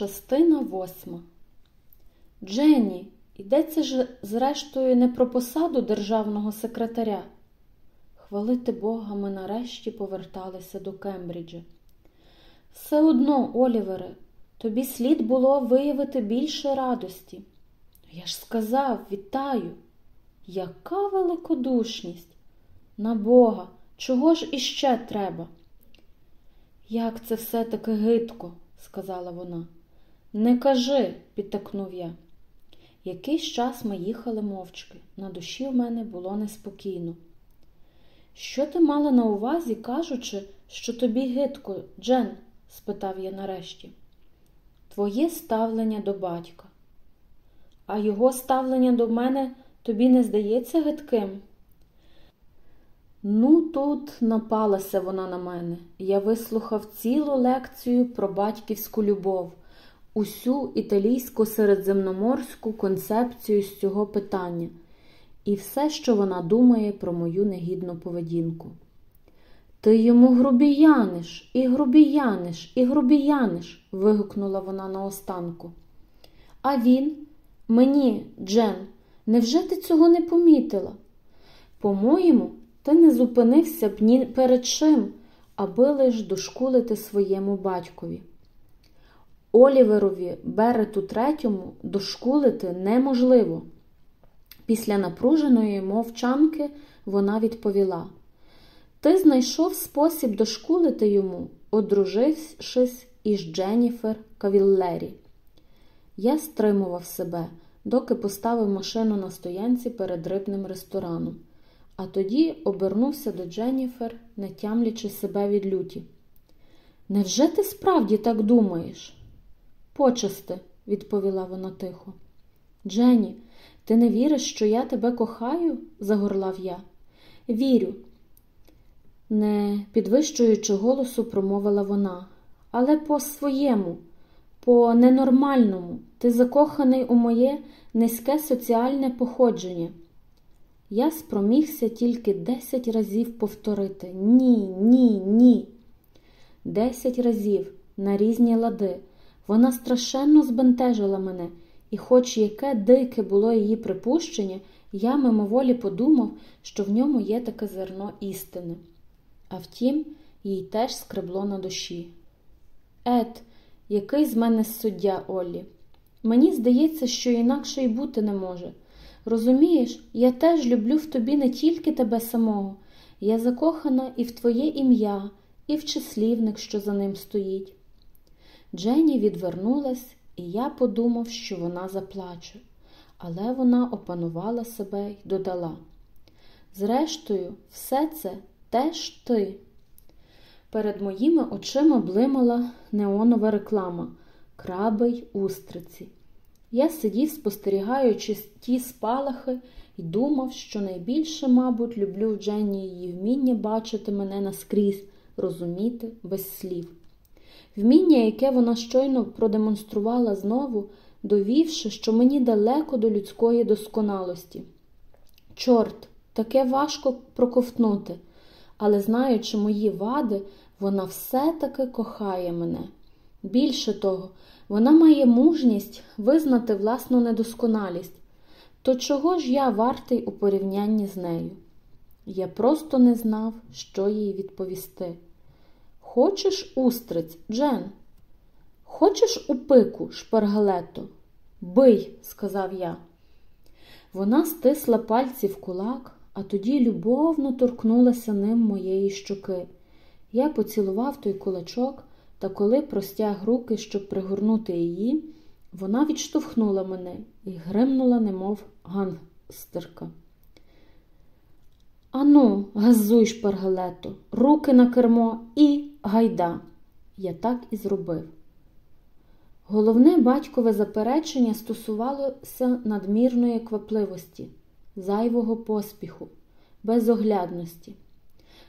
Частина восьма. Дженні, йдеться ж зрештою не про посаду державного секретаря. Хвалити Бога, ми нарешті поверталися до Кембриджа. Все одно, Олівере, тобі слід було виявити більше радості. Я ж сказав, вітаю. Яка великодушність! На Бога, чого ж іще треба? Як це все таки гидко, сказала вона. Не кажи, підтакнув я. Якийсь час ми їхали мовчки. На душі в мене було неспокійно. Що ти мала на увазі, кажучи, що тобі гидко, Джен? спитав я нарешті. Твоє ставлення до батька. А його ставлення до мене тобі не здається гидким? Ну, тут напалася вона на мене. Я вислухав цілу лекцію про батьківську любов, усю італійську середземноморську концепцію з цього питання і все, що вона думає про мою негідну поведінку. Ти йому грубіяниш, і грубіяниш, і грубіяниш, вигукнула вона наостанку. А він, мені, Джен, невже ти цього не помітила? По-моєму, ти не зупинився б ні перед чим, аби лиш дошкулити своєму батькові. Оліверові Берету третьому дошкулити неможливо. Після напруженої мовчанки вона відповіла: Ти знайшов спосіб дошкулити йому, одружившись із Дженніфер Кавіллері. Я стримував себе, доки поставив машину на стоянці перед рибним рестораном, а тоді обернувся до Дженніфер, не тямлячи себе від люті. Невже ти справді так думаєш? Почасти, відповіла вона тихо. Дженні, ти не віриш, що я тебе кохаю? загорлав я. Вірю, не підвищуючи голосу, промовила вона. Але по своєму, по ненормальному, ти закоханий у моє низьке соціальне походження. Я спромігся тільки десять разів повторити ні, ні, ні. Десять разів на різні лади. Вона страшенно збентежила мене, і, хоч яке дике було її припущення, я мимоволі подумав, що в ньому є таке зерно істини. А втім, їй теж скребло на душі. Ет, який з мене суддя Оллі? Мені здається, що інакше й бути не може. Розумієш, я теж люблю в тобі не тільки тебе самого, я закохана і в твоє ім'я, і в числівник, що за ним стоїть. Дженні відвернулась, і я подумав, що вона заплаче, але вона опанувала себе й додала. Зрештою, все це теж ти. Перед моїми очима блимала неонова реклама краби й устриці. Я сидів, спостерігаючи ті спалахи, і думав, що найбільше, мабуть, люблю в Дженні її вміння бачити мене наскрізь, розуміти без слів. Вміння, яке вона щойно продемонструвала знову, довівши, що мені далеко до людської досконалості. Чорт, таке важко проковтнути, але, знаючи мої вади, вона все-таки кохає мене. Більше того, вона має мужність визнати власну недосконалість. То чого ж я вартий у порівнянні з нею? Я просто не знав, що їй відповісти. Хочеш устриць, Джен? Хочеш у пику, шпаргалето? Бий, сказав я. Вона стисла пальці в кулак, а тоді любовно торкнулася ним моєї щоки. Я поцілував той кулачок, та коли простяг руки, щоб пригорнути її, вона відштовхнула мене і гримнула, немов гангстерка. Ану, газуй, шпаргалето, руки на кермо і гайда. Я так і зробив. Головне батькове заперечення стосувалося надмірної квапливості, зайвого поспіху, безоглядності.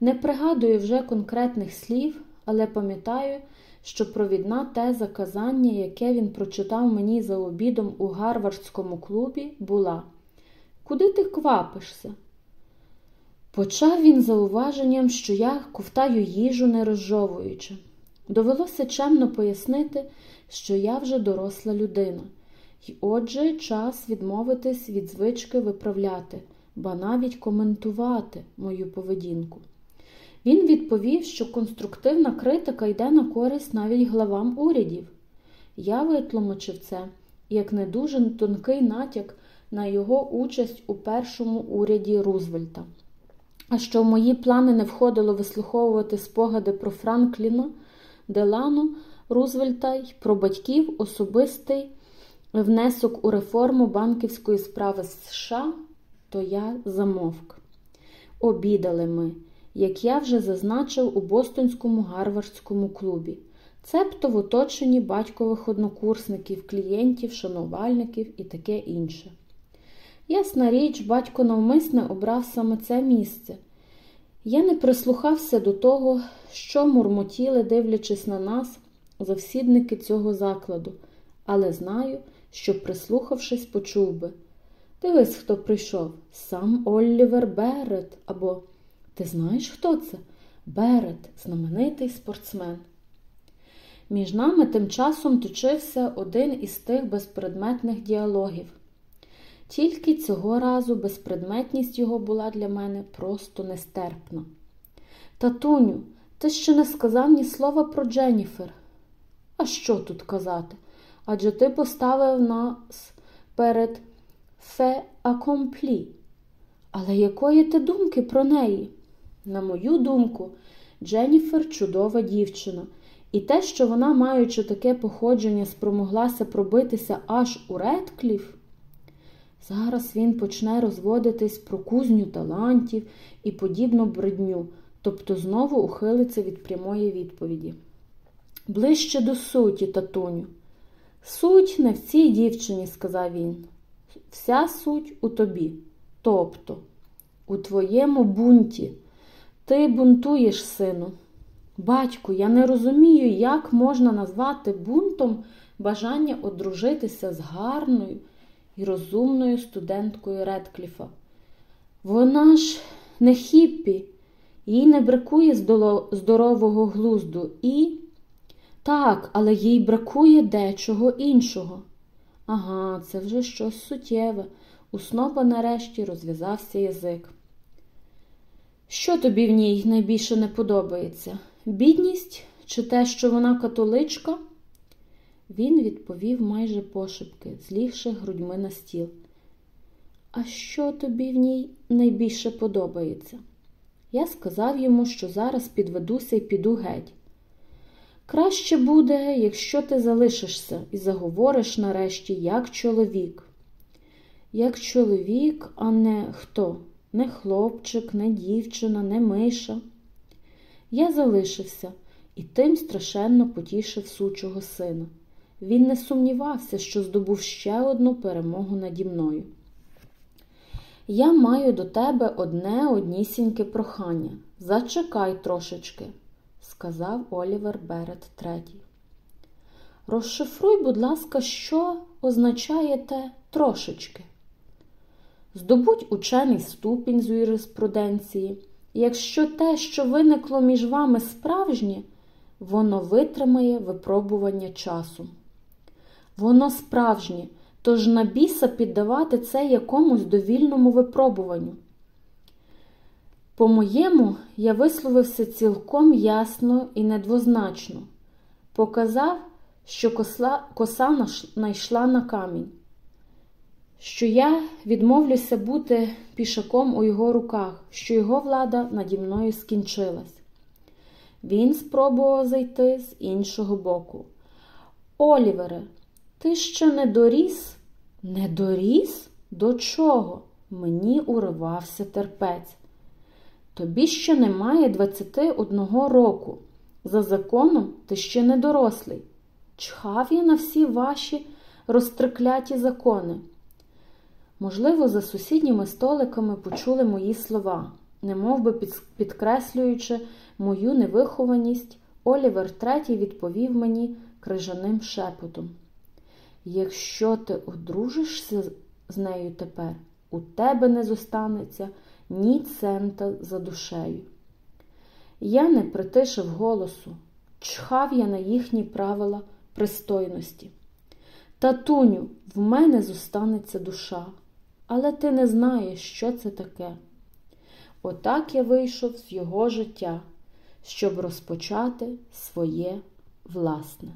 Не пригадую вже конкретних слів, але пам'ятаю, що провідна теза казання, яке він прочитав мені за обідом у гарвардському клубі, була Куди ти квапишся? Почав він зауваженням, що я ковтаю їжу не розжовуючи. Довелося чемно пояснити, що я вже доросла людина, і отже, час відмовитись від звички виправляти, ба навіть коментувати мою поведінку. Він відповів, що конструктивна критика йде на користь навіть главам урядів. Я витлумачив це як не дуже тонкий натяк на його участь у першому уряді Рузвельта. Що в мої плани не входило вислуховувати спогади про Франкліна, Делану, Рузвельта й про батьків особистий внесок у реформу банківської справи США, то я замовк. Обідали ми, як я вже зазначив у Бостонському гарвардському клубі, цебто в оточенні батькових однокурсників, клієнтів, шанувальників і таке інше. Ясна річ, батько навмисне обрав саме це місце. Я не прислухався до того, що мурмотіли, дивлячись на нас, завсідники цього закладу, але знаю, що, прислухавшись, почув би. Дивись, хто прийшов, сам Оллівер Берет, або Ти знаєш, хто це? Берет, знаменитий спортсмен. Між нами тим часом точився один із тих безпредметних діалогів. Тільки цього разу безпредметність його була для мене просто нестерпна. Татуню, ти ще не сказав ні слова про Дженніфер. А що тут казати? Адже ти поставив нас перед фе акомплі. Але якої ти думки про неї? На мою думку, Дженніфер чудова дівчина, і те, що вона, маючи таке походження, спромоглася пробитися аж у Редкліф, Зараз він почне розводитись про кузню талантів і подібну бредню, тобто знову ухилиться від прямої відповіді. Ближче до суті, татуню. Суть не в цій дівчині, сказав він. Вся суть у тобі, тобто у твоєму бунті. Ти бунтуєш, сину. Батьку, я не розумію, як можна назвати бунтом бажання одружитися з гарною і розумною студенткою Редкліфа. Вона ж не хіппі, їй не бракує здорового глузду і. Так, але їй бракує дечого іншого. Ага, це вже щось суттєве. У снопа нарешті розв'язався язик. Що тобі в ній найбільше не подобається? Бідність чи те, що вона католичка? Він відповів майже пошепки, злігши грудьми на стіл. А що тобі в ній найбільше подобається? Я сказав йому, що зараз підведуся і піду геть. Краще буде, якщо ти залишишся і заговориш нарешті, як чоловік. Як чоловік, а не хто? Не хлопчик, не дівчина, не миша. Я залишився і тим страшенно потішив сучого сина. Він не сумнівався, що здобув ще одну перемогу наді мною. Я маю до тебе одне однісіньке прохання. Зачекай трошечки, сказав Олівер Берет третій. Розшифруй, будь ласка, що означає те трошечки. Здобудь учений ступінь з юриспруденції. Якщо те, що виникло між вами справжнє, воно витримає випробування часу. Воно справжнє, тож на біса піддавати це якомусь довільному випробуванню. По-моєму, я висловився цілком ясно і недвозначно, показав, що косла, коса найшла на камінь, що я відмовлюся бути пішаком у його руках, що його влада наді мною скінчилась. Він спробував зайти з іншого боку. Олівере, ти ще не доріс? Не доріс? До чого? Мені уривався терпець. Тобі ще немає 21 року. За законом ти ще не дорослий. Чхав я на всі ваші розтрикляті закони. Можливо, за сусідніми столиками почули мої слова, немов би підкреслюючи мою невихованість, Олівер третій відповів мені крижаним шепотом. Якщо ти одружишся з нею тепер, у тебе не зостанеться ні цента за душею. Я не притишив голосу. чхав я на їхні правила пристойності. Татуню, в мене зостанеться душа, але ти не знаєш, що це таке. Отак я вийшов з його життя, щоб розпочати своє власне.